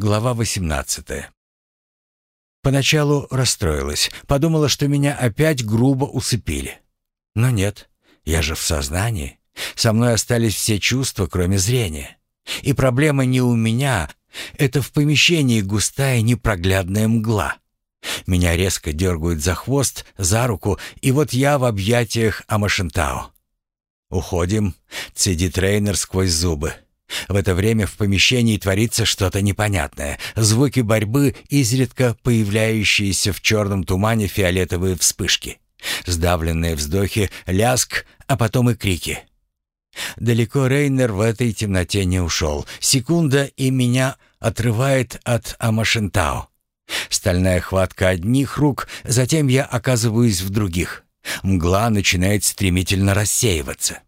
Глава 18. Поначалу расстроилась, подумала, что меня опять грубо усыпили. Но нет, я же в сознании. Со мной остались все чувства, кроме зрения. И проблема не у меня, это в помещении густая непроглядная мгла. Меня резко дергают за хвост, за руку, и вот я в объятиях Амашентао. «Уходим», — цедит трейнер сквозь зубы. В это время в помещении творится что-то непонятное. Звуки борьбы, изредка появляющиеся в черном тумане фиолетовые вспышки. Сдавленные вздохи, ляск, а потом и крики. Далеко Рейнер в этой темноте не ушел. Секунда, и меня отрывает от Амашентао. Стальная хватка одних рук, затем я оказываюсь в других. Мгла начинает стремительно рассеиваться.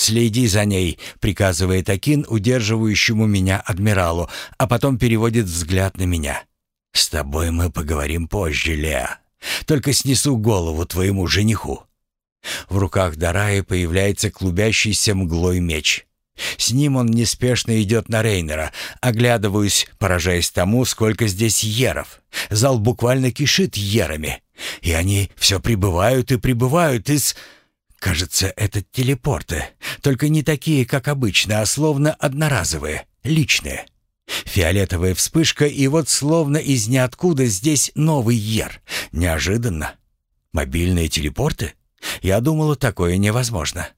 «Следи за ней», — приказывает Акин удерживающему меня адмиралу, а потом переводит взгляд на меня. «С тобой мы поговорим позже, Леа. Только снесу голову твоему жениху». В руках Дараи появляется клубящийся мглой меч. С ним он неспешно идет на Рейнера. Оглядываюсь, поражаясь тому, сколько здесь еров. Зал буквально кишит ерами. И они все прибывают и прибывают из... Кажется, это телепорты. Только не такие, как обычно, а словно одноразовые, личные. Фиолетовая вспышка, и вот словно из ниоткуда здесь новый Ер. Неожиданно. Мобильные телепорты? Я думала, такое невозможно.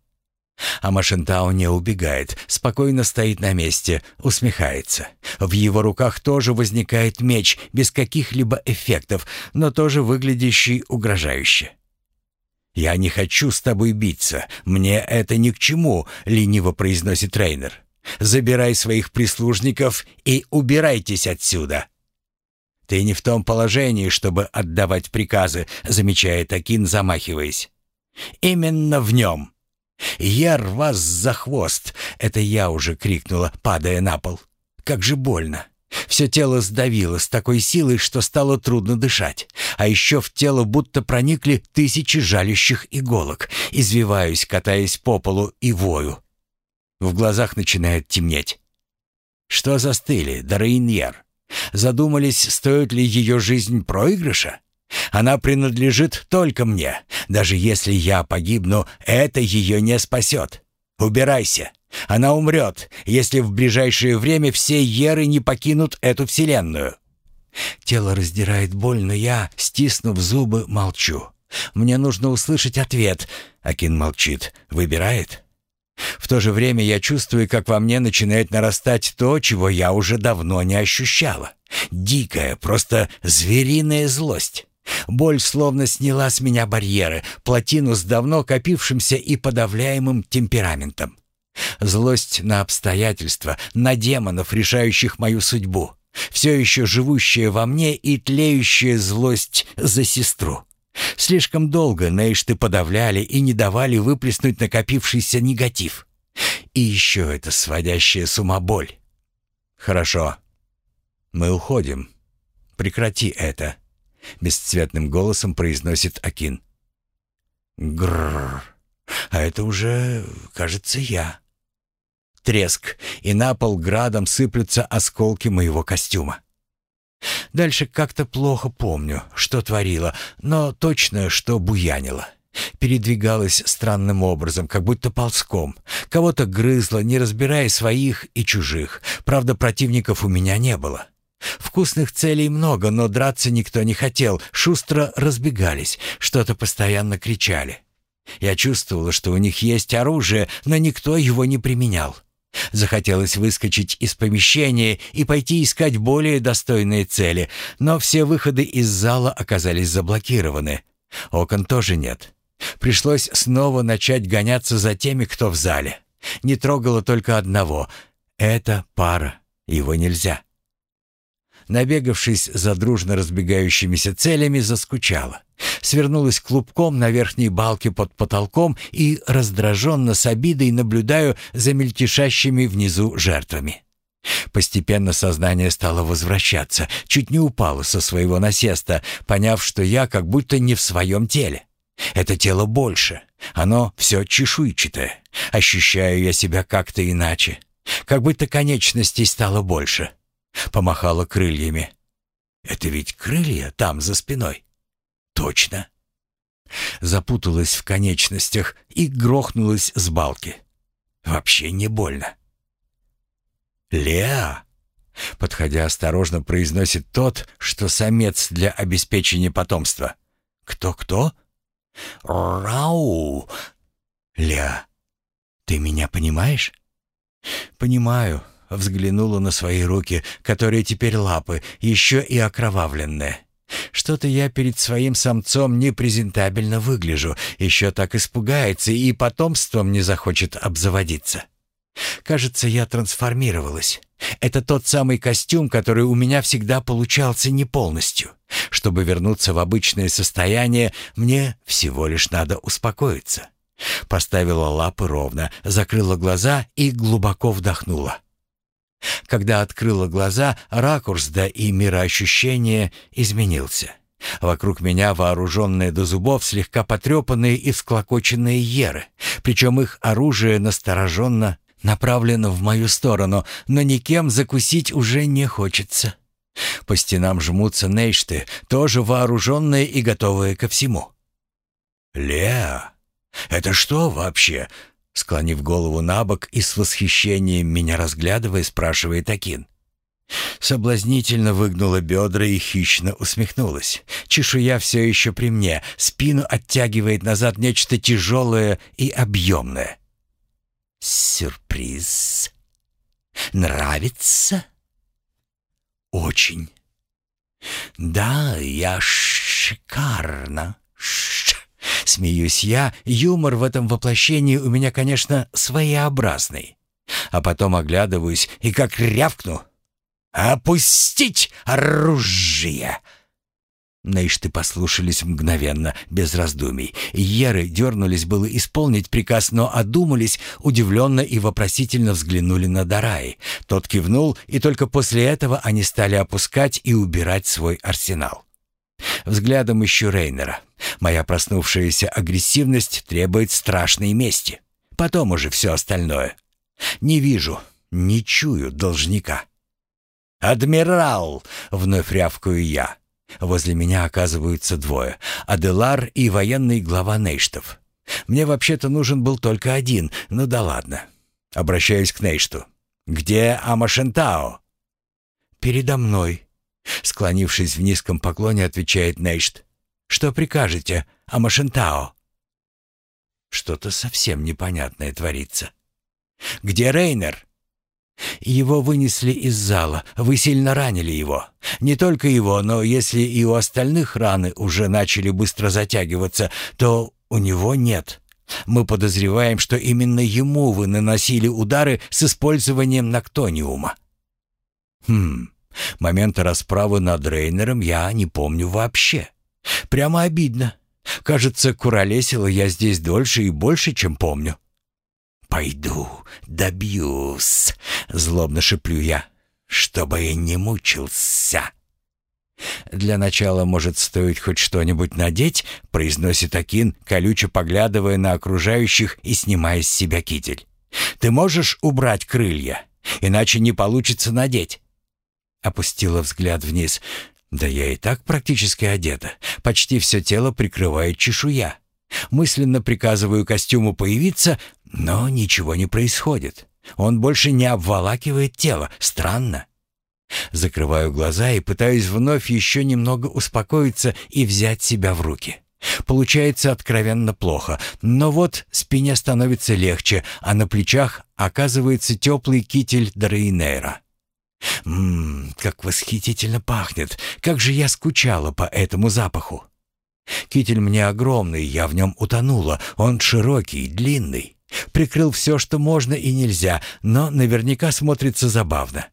А Машентау не убегает, спокойно стоит на месте, усмехается. В его руках тоже возникает меч, без каких-либо эффектов, но тоже выглядящий угрожающе. «Я не хочу с тобой биться. Мне это ни к чему», — лениво произносит трейнер. «Забирай своих прислужников и убирайтесь отсюда». «Ты не в том положении, чтобы отдавать приказы», — замечает Акин, замахиваясь. «Именно в нем». «Яр вас за хвост!» — это я уже крикнула, падая на пол. «Как же больно!» Все тело сдавило с такой силой, что стало трудно дышать. А еще в тело будто проникли тысячи жалящих иголок. Извиваюсь, катаясь по полу и вою. В глазах начинает темнеть. Что застыли, Дарейньер? Задумались, стоит ли ее жизнь проигрыша? Она принадлежит только мне. Даже если я погибну, это ее не спасет. Убирайся. Она умрет, если в ближайшее время все Еры не покинут эту вселенную. Тело раздирает боль, но я, стиснув зубы, молчу. Мне нужно услышать ответ. Акин молчит. Выбирает. В то же время я чувствую, как во мне начинает нарастать то, чего я уже давно не ощущала. Дикая, просто звериная злость. Боль словно сняла с меня барьеры, плотину с давно копившимся и подавляемым темпераментом. Злость на обстоятельства, на демонов, решающих мою судьбу. Все еще живущая во мне и тлеющая злость за сестру. Слишком долго Нейшты подавляли и не давали выплеснуть накопившийся негатив. И еще эта сводящая с ума боль. «Хорошо. Мы уходим. Прекрати это», — бесцветным голосом произносит Акин. Грррр. А это уже, кажется, я. Треск, и на пол градом сыплются осколки моего костюма. Дальше как-то плохо помню, что творила, но точно, что буянила. Передвигалась странным образом, как будто ползком. Кого-то грызла, не разбирая своих и чужих. Правда, противников у меня не было. Вкусных целей много, но драться никто не хотел. Шустро разбегались, что-то постоянно кричали. Я чувствовала, что у них есть оружие, но никто его не применял. Захотелось выскочить из помещения и пойти искать более достойные цели, но все выходы из зала оказались заблокированы. Окон тоже нет. Пришлось снова начать гоняться за теми, кто в зале. Не трогало только одного. Это пара. Его нельзя. Набегавшись за дружно разбегающимися целями, заскучала. Свернулась клубком на верхней балке под потолком и раздраженно с обидой наблюдаю за мельтешащими внизу жертвами. Постепенно сознание стало возвращаться, чуть не упало со своего насеста, поняв, что я как будто не в своем теле. Это тело больше, оно все чешуйчатое. Ощущаю я себя как-то иначе, как будто конечностей стало больше. Помахала крыльями. «Это ведь крылья там, за спиной?» «Точно!» Запуталась в конечностях и грохнулась с балки. «Вообще не больно». «Леа!» Подходя осторожно, произносит тот, что самец для обеспечения потомства. «Кто-кто?» «Рау!» «Ля, ты меня понимаешь?» «Понимаю», — взглянула на свои руки, которые теперь лапы, еще и окровавленные. «Что-то я перед своим самцом непрезентабельно выгляжу, еще так испугается и потомством не захочет обзаводиться». Кажется, я трансформировалась. Это тот самый костюм, который у меня всегда получался не полностью. Чтобы вернуться в обычное состояние, мне всего лишь надо успокоиться. Поставила лапы ровно, закрыла глаза и глубоко вдохнула. Когда открыла глаза, ракурс да и мироощущение изменился. Вокруг меня вооруженные до зубов, слегка потрепанные и всклокоченные еры, причем их оружие настороженно направлено в мою сторону, но никем закусить уже не хочется. По стенам жмутся нейшты, тоже вооруженные и готовые ко всему. «Леа, это что вообще?» Склонив голову на бок и с восхищением меня разглядывая, спрашивает Акин. Соблазнительно выгнула бедра и хищно усмехнулась. Чешуя все еще при мне, спину оттягивает назад нечто тяжелое и объемное. Сюрприз. Нравится? Очень. Да, я шикарно. Ш Смеюсь я, юмор в этом воплощении у меня, конечно, своеобразный. А потом оглядываюсь и как рявкну. «Опустить оружие!» Нейшты послушались мгновенно, без раздумий. Еры дернулись было исполнить приказ, но одумались, удивленно и вопросительно взглянули на Дараи. Тот кивнул, и только после этого они стали опускать и убирать свой арсенал. Взглядом ищу Рейнера. Моя проснувшаяся агрессивность требует страшной мести. Потом уже все остальное. Не вижу, не чую должника. «Адмирал!» — вновь рявкаю я. Возле меня оказываются двое — Аделар и военный глава Нейштов. Мне вообще-то нужен был только один, ну да ладно. Обращаюсь к Нейшту. «Где Амашентао?» «Передо мной», — склонившись в низком поклоне, отвечает Нейшт. «Что прикажете, Амашентао?» Что-то совсем непонятное творится. «Где Рейнер?» Его вынесли из зала. Вы сильно ранили его. Не только его, но если и у остальных раны уже начали быстро затягиваться, то у него нет. Мы подозреваем, что именно ему вы наносили удары с использованием нактониума. Хм, момента расправы над Рейнером я не помню вообще. Прямо обидно. Кажется, куролесила я здесь дольше и больше, чем помню. «Пойду, добьюсь», — злобно шеплю я, — «чтобы я не мучился». «Для начала, может, стоит хоть что-нибудь надеть?» — произносит Акин, колюче поглядывая на окружающих и снимая с себя китель. «Ты можешь убрать крылья? Иначе не получится надеть». Опустила взгляд вниз. «Да я и так практически одета. Почти все тело прикрывает чешуя. Мысленно приказываю костюму появиться, но ничего не происходит. Он больше не обволакивает тело. Странно. Закрываю глаза и пытаюсь вновь еще немного успокоиться и взять себя в руки. Получается откровенно плохо, но вот спине становится легче, а на плечах оказывается теплый китель Дрейнера. Ммм, как восхитительно пахнет! Как же я скучала по этому запаху! Китель мне огромный, я в нем утонула. Он широкий, длинный. Прикрыл все, что можно и нельзя, но наверняка смотрится забавно.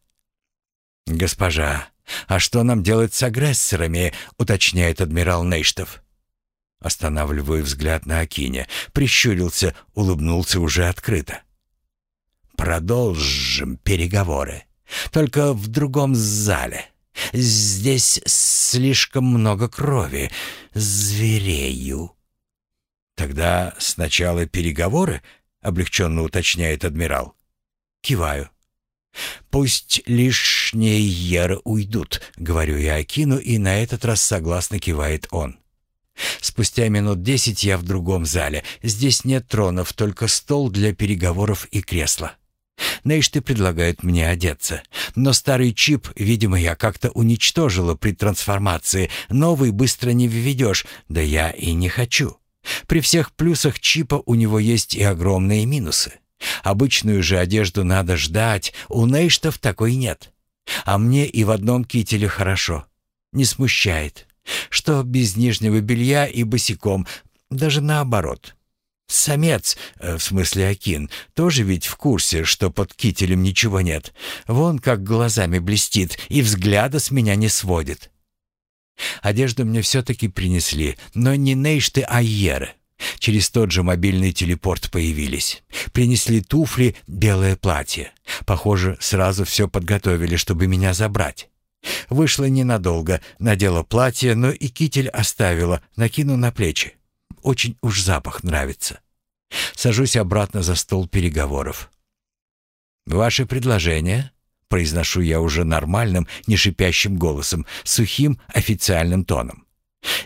«Госпожа, а что нам делать с агрессорами?» — уточняет адмирал Нейштов. Останавливаю взгляд на Акине, прищурился, улыбнулся уже открыто. «Продолжим переговоры, только в другом зале. Здесь слишком много крови. Зверею». «Тогда сначала переговоры?» — облегченно уточняет адмирал. Киваю. «Пусть лишние еры уйдут», — говорю я Акину, и на этот раз согласно кивает он. Спустя минут десять я в другом зале. Здесь нет тронов, только стол для переговоров и кресло. Нейшты предлагают мне одеться. Но старый чип, видимо, я как-то уничтожила при трансформации. Новый быстро не введешь, да я и не хочу. При всех плюсах чипа у него есть и огромные минусы. Обычную же одежду надо ждать, у Нейштов такой нет. А мне и в одном кителе хорошо. Не смущает. Что без нижнего белья и босиком, даже наоборот. Самец, э, в смысле Акин, тоже ведь в курсе, что под кителем ничего нет. Вон как глазами блестит и взгляда с меня не сводит. Одежду мне все-таки принесли, но не Нейшты, а Еры. Через тот же мобильный телепорт появились. Принесли туфли, белое платье. Похоже, сразу все подготовили, чтобы меня забрать. Вышла ненадолго, надела платье, но и китель оставила, накину на плечи. Очень уж запах нравится. Сажусь обратно за стол переговоров. «Ваше предложение?» Произношу я уже нормальным, не шипящим голосом, сухим официальным тоном.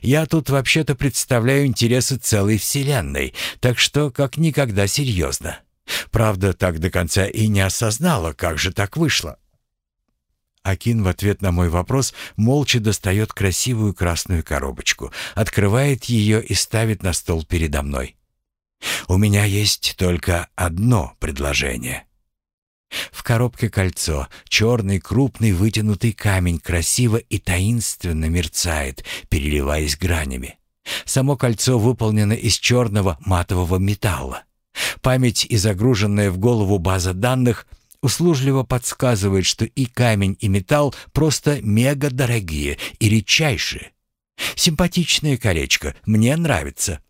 Я тут вообще-то представляю интересы целой вселенной, так что как никогда серьезно. Правда, так до конца и не осознала, как же так вышло. Акин в ответ на мой вопрос молча достает красивую красную коробочку, открывает ее и ставит на стол передо мной. «У меня есть только одно предложение». В коробке кольцо, черный крупный вытянутый камень красиво и таинственно мерцает, переливаясь гранями. Само кольцо выполнено из черного матового металла. Память и загруженная в голову база данных услужливо подсказывает, что и камень, и металл просто мега дорогие и редчайшие. Симпатичное колечко, мне нравится.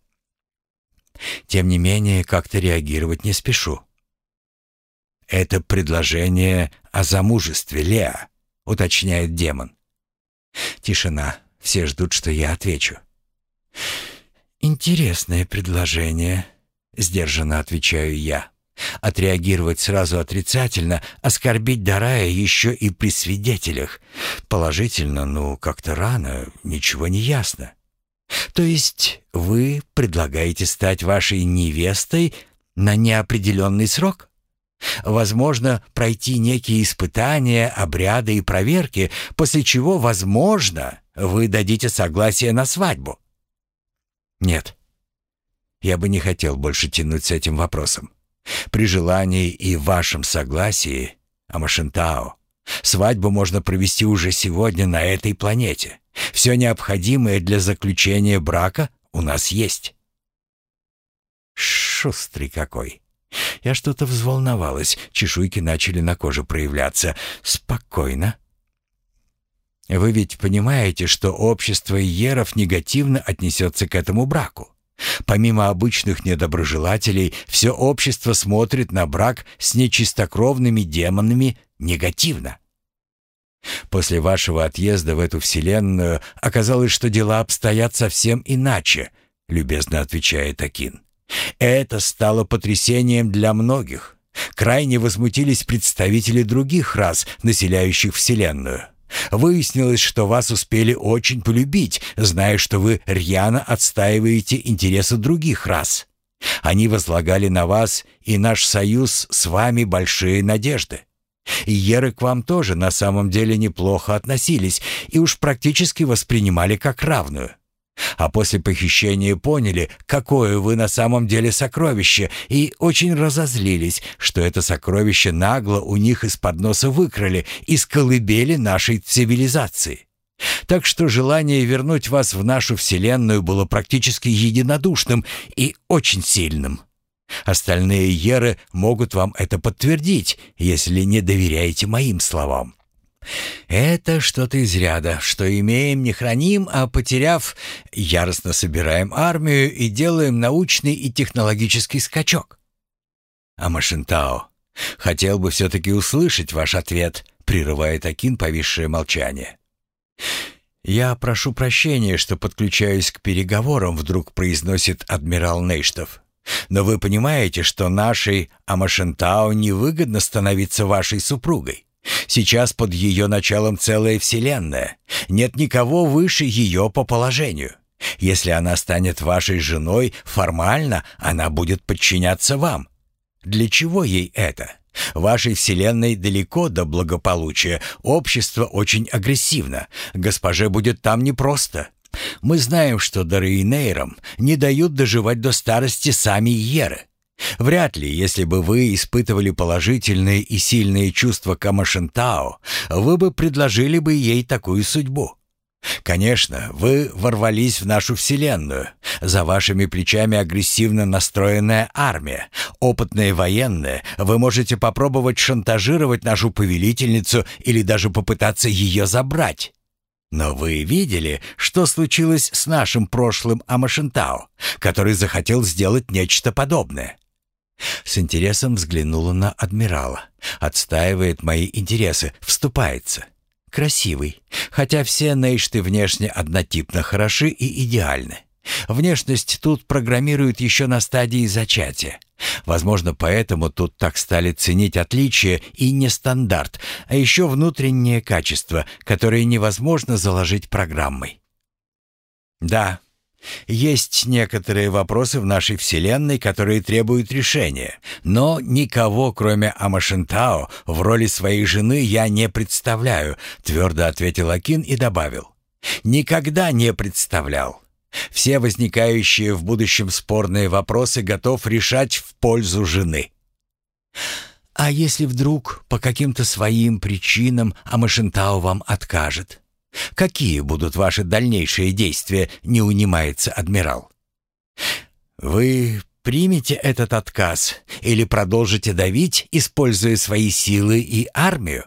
Тем не менее, как-то реагировать не спешу. «Это предложение о замужестве, Леа», — уточняет демон. Тишина. Все ждут, что я отвечу. «Интересное предложение», — сдержанно отвечаю я. Отреагировать сразу отрицательно, оскорбить Дарая еще и при свидетелях. Положительно, ну, как-то рано, ничего не ясно. То есть вы предлагаете стать вашей невестой на неопределенный срок? Возможно, пройти некие испытания, обряды и проверки, после чего, возможно, вы дадите согласие на свадьбу. Нет. Я бы не хотел больше тянуть с этим вопросом. При желании и вашем согласии, Амашентао, свадьбу можно провести уже сегодня на этой планете. Все необходимое для заключения брака у нас есть. Шустрый какой. Я что-то взволновалась, чешуйки начали на коже проявляться. Спокойно. Вы ведь понимаете, что общество Иеров негативно отнесется к этому браку. Помимо обычных недоброжелателей, все общество смотрит на брак с нечистокровными демонами негативно. После вашего отъезда в эту вселенную оказалось, что дела обстоят совсем иначе, любезно отвечает Акин. Это стало потрясением для многих. Крайне возмутились представители других рас, населяющих Вселенную. Выяснилось, что вас успели очень полюбить, зная, что вы рьяно отстаиваете интересы других рас. Они возлагали на вас и наш союз с вами большие надежды. И к вам тоже на самом деле неплохо относились и уж практически воспринимали как равную. А после похищения поняли, какое вы на самом деле сокровище, и очень разозлились, что это сокровище нагло у них из-под носа выкрали из колыбели нашей цивилизации. Так что желание вернуть вас в нашу Вселенную было практически единодушным и очень сильным. Остальные еры могут вам это подтвердить, если не доверяете моим словам. Это что-то из ряда, что имеем, не храним, а потеряв, яростно собираем армию и делаем научный и технологический скачок. А хотел бы все-таки услышать ваш ответ, прерывает Акин повисшее молчание. «Я прошу прощения, что подключаюсь к переговорам», — вдруг произносит адмирал Нейштов. Но вы понимаете, что нашей Амашентау невыгодно становиться вашей супругой. Сейчас под ее началом целая вселенная. Нет никого выше ее по положению. Если она станет вашей женой, формально она будет подчиняться вам. Для чего ей это? Вашей вселенной далеко до благополучия. Общество очень агрессивно. Госпоже будет там непросто. Мы знаем, что Дарейнейрам не дают доживать до старости сами Йеры. Вряд ли, если бы вы испытывали положительные и сильные чувства к Амашентао, вы бы предложили бы ей такую судьбу. Конечно, вы ворвались в нашу вселенную. За вашими плечами агрессивно настроенная армия, опытные военные. Вы можете попробовать шантажировать нашу повелительницу или даже попытаться ее забрать. Но вы видели, что случилось с нашим прошлым Амашентао, который захотел сделать нечто подобное? С интересом взглянула на адмирала. Отстаивает мои интересы, вступается красивый, хотя все нейшты внешне однотипно хороши и идеальны. Внешность тут программируют еще на стадии зачатия. Возможно, поэтому тут так стали ценить отличия и не стандарт, а еще внутреннее качество, которое невозможно заложить программой. Да, есть некоторые вопросы в нашей Вселенной, которые требуют решения, но никого, кроме Амашентао, в роли своей жены я не представляю», — твердо ответил Акин и добавил. «Никогда не представлял. Все возникающие в будущем спорные вопросы готов решать в пользу жены». «А если вдруг по каким-то своим причинам Амашентао вам откажет?» Какие будут ваши дальнейшие действия, не унимается адмирал? Вы примете этот отказ или продолжите давить, используя свои силы и армию?